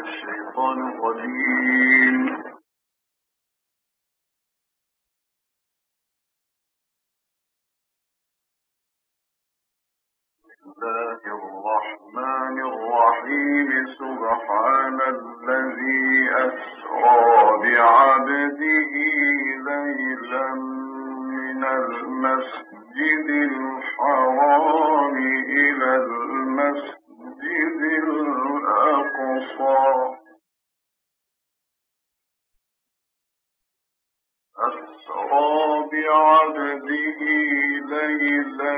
الشيطان الرجيم. الله الرحمن الرحيم. سبحان الذي أسرى بعبده ليلا من المسجد الحرام إلى المسجد الحرام. أسرى بعبده ليلا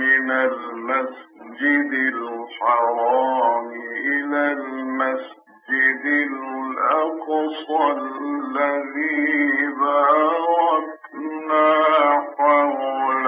من المسجد الحرام إلى المسجد الأقصى الذي باركنا حوله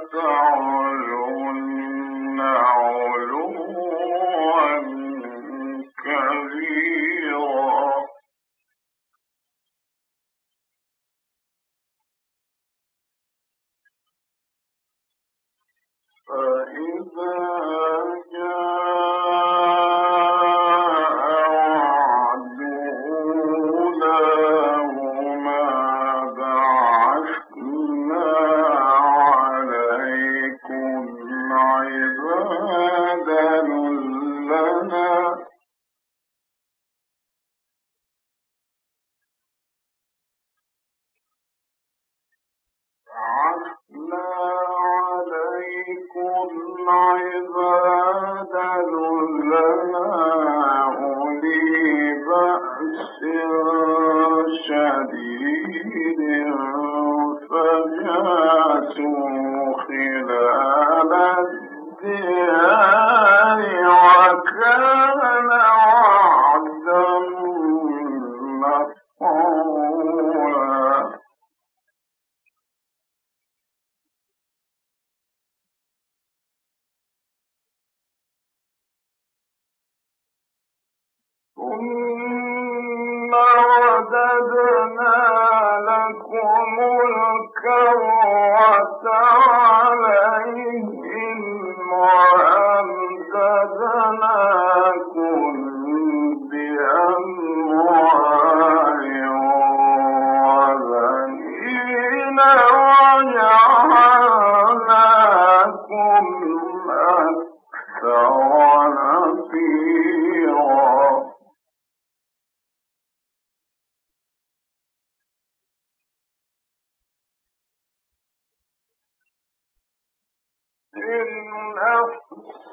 ಸಂಸ್ಕೃತ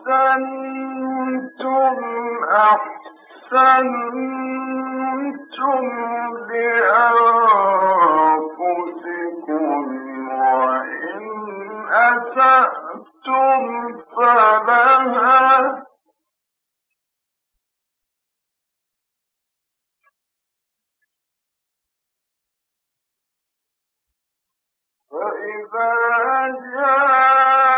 أحسنتم أحسنتم لأنفسكم وإن أسأتم فلها فإذا جاء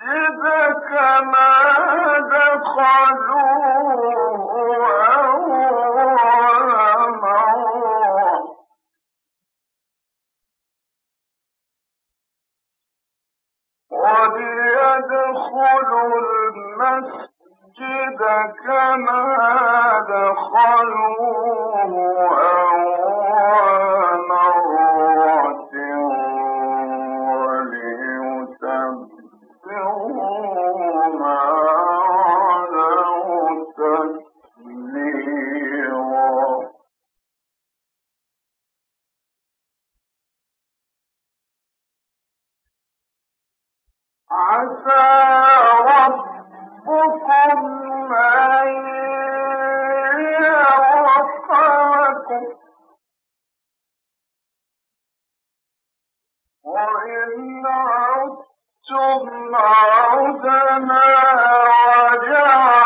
عسى ربكم أن وإن عدتم عدنا وجعلنا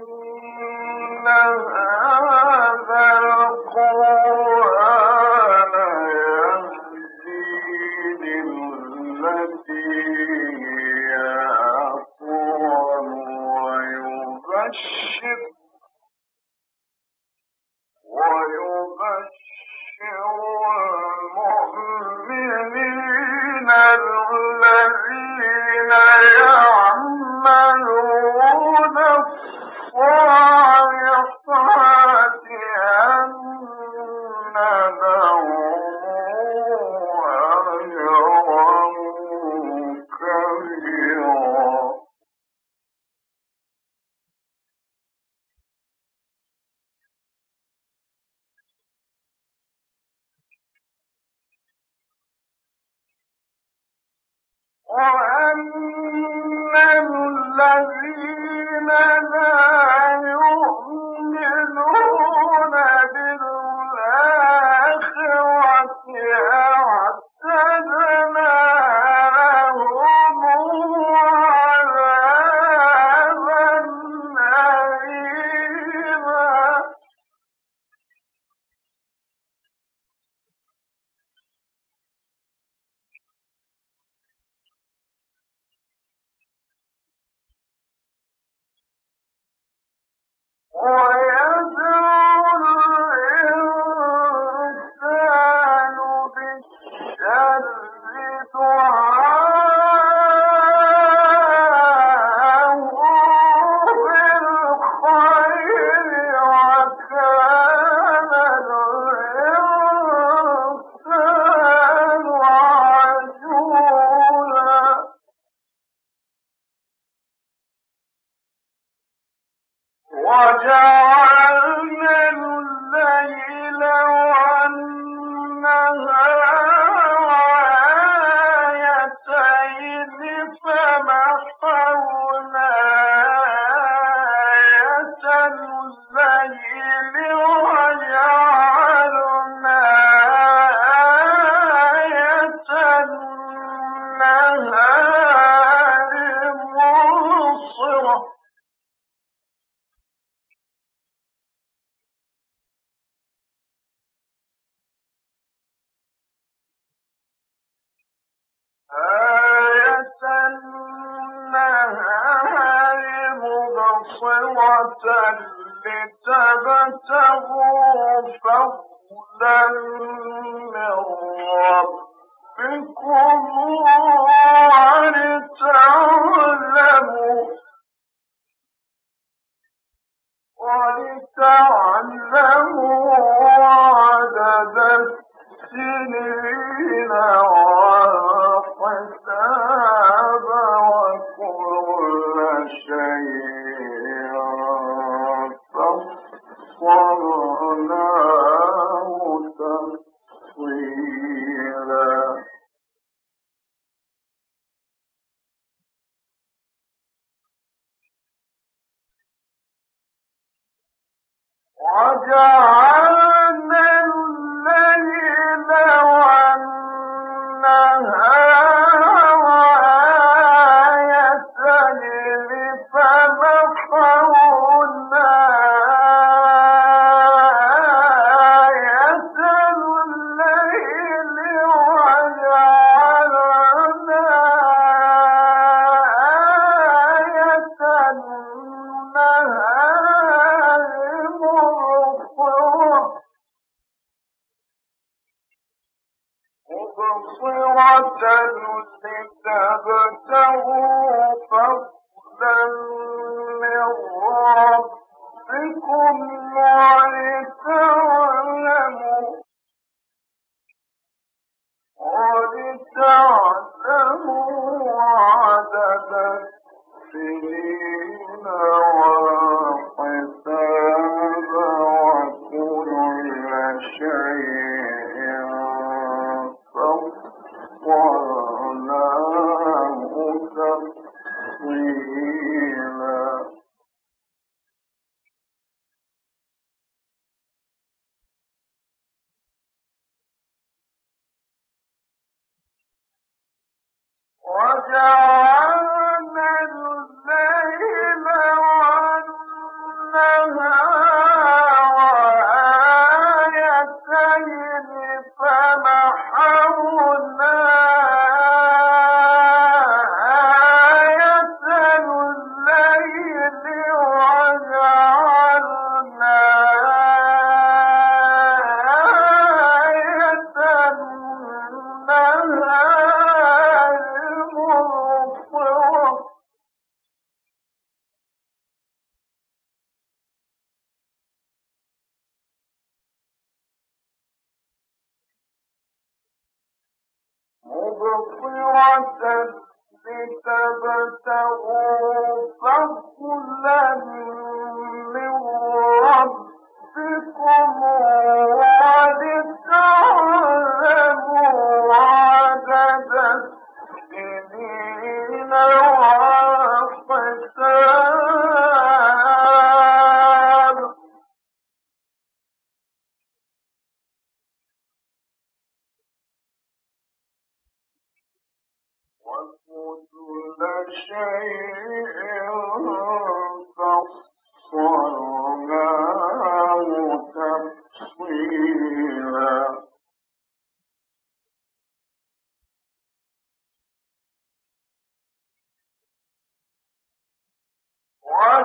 Oh. وأن الذين لا الصراط مبصرة لتبتغوا فضلا من ربكم ولتعلموا ولتعلموا عدد السنين وعدد وجعل see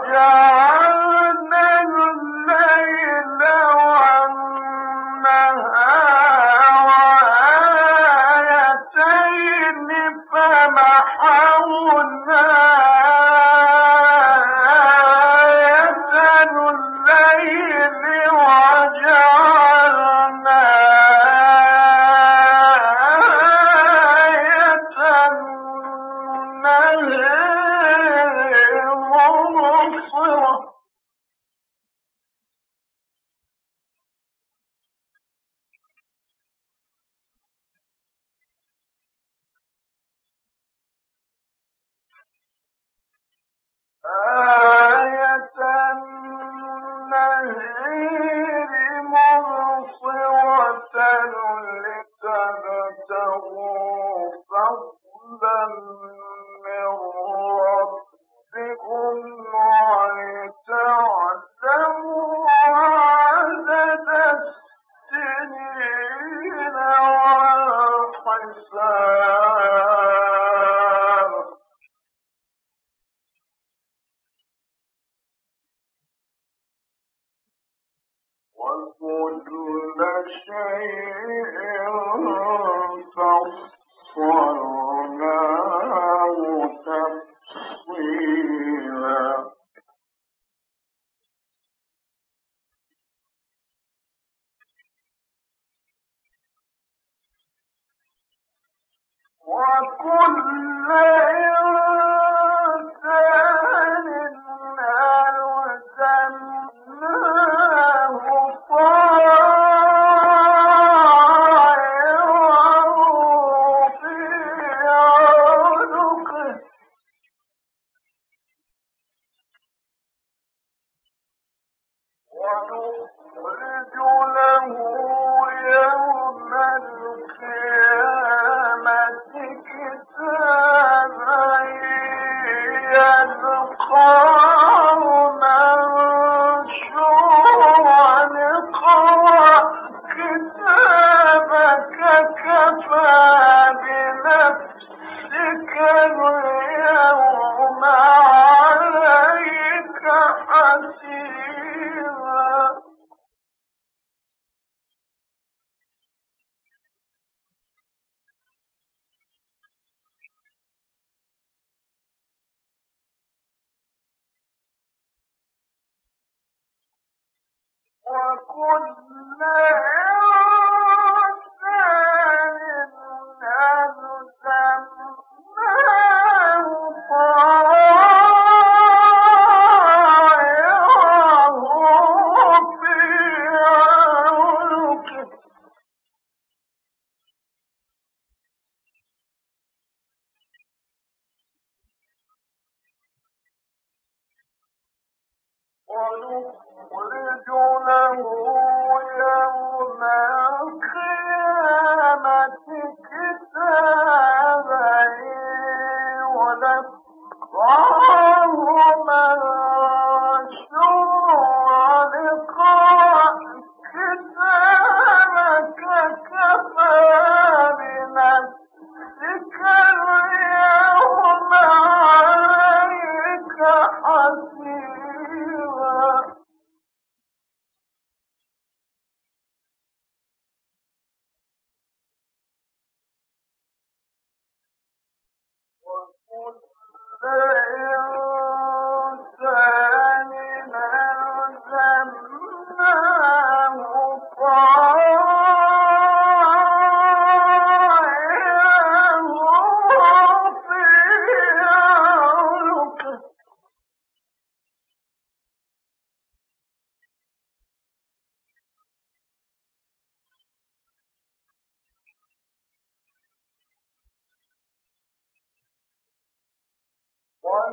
وجاء وكل يوم وكنا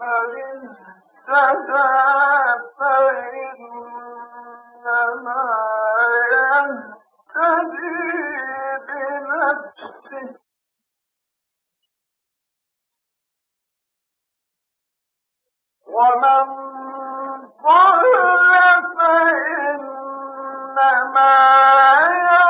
فإن اهتدى فإنما يهتدي بنفسه ومن قل فإنما يهتدي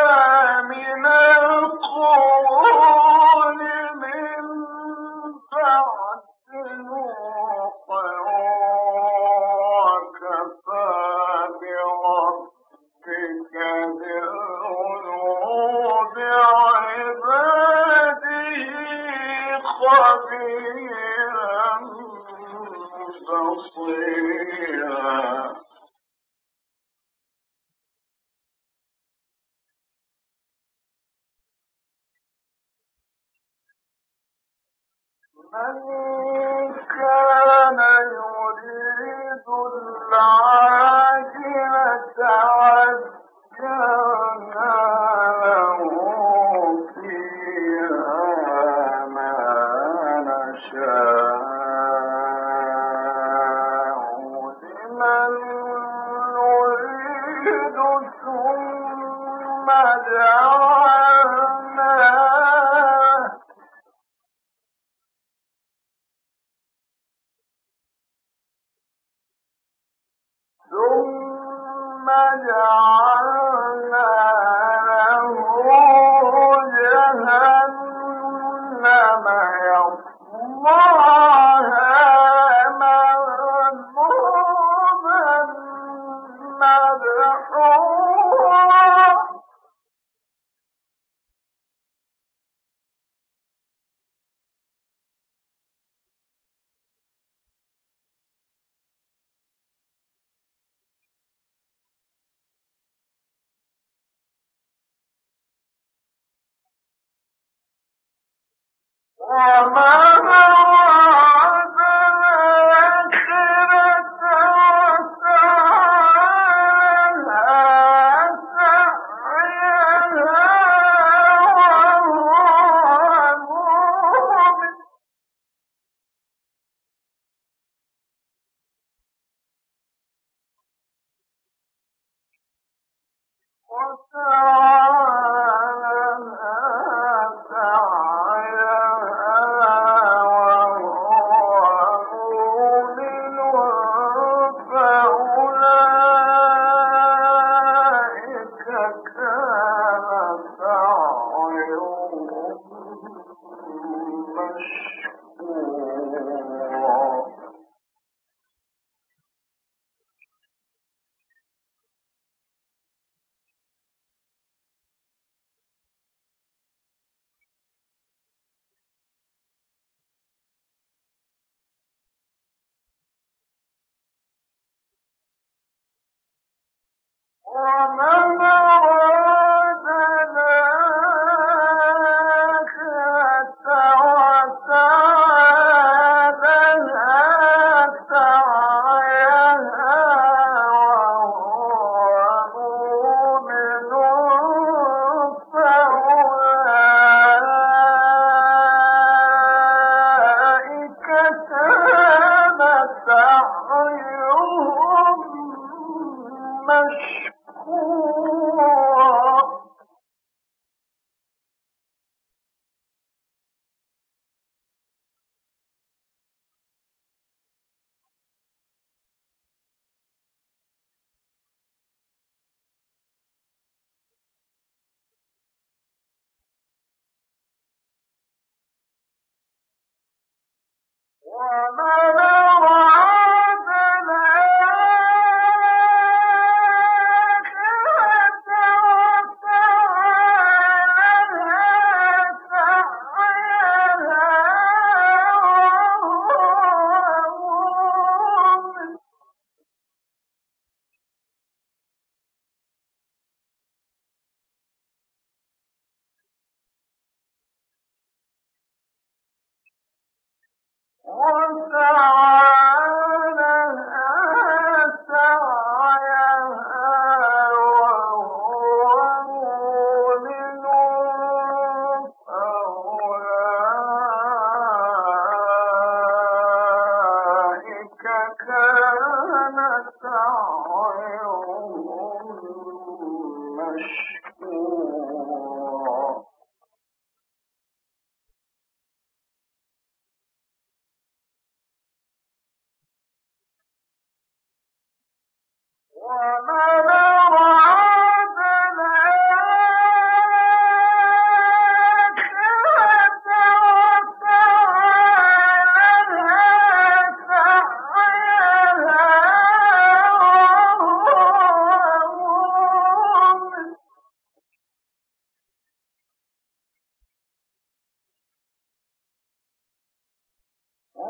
God. وما هو صدق الله Allah. العظيم